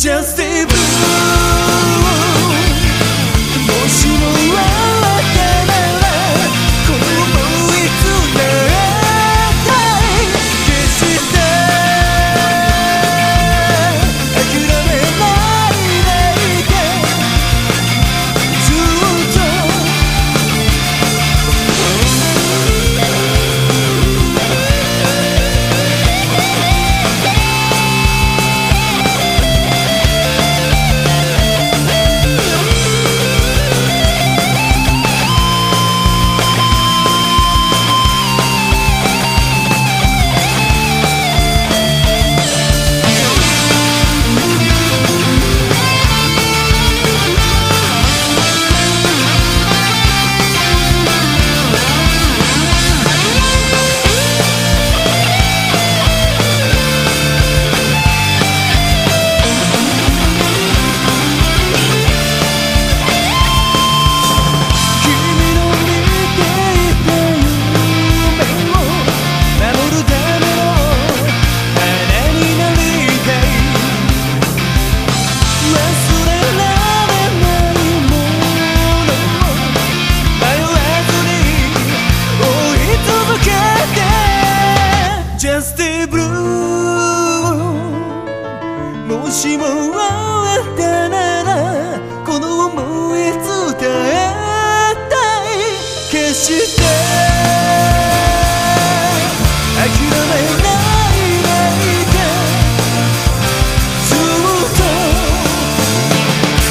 just a blue.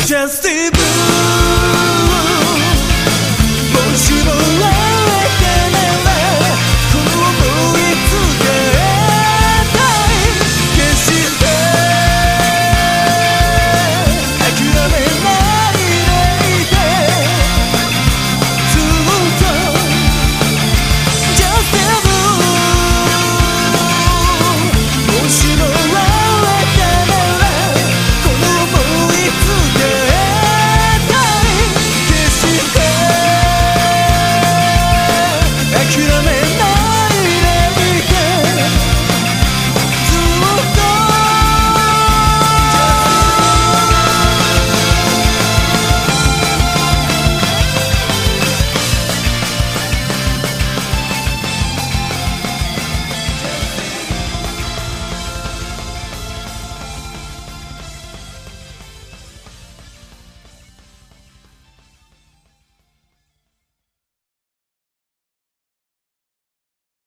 just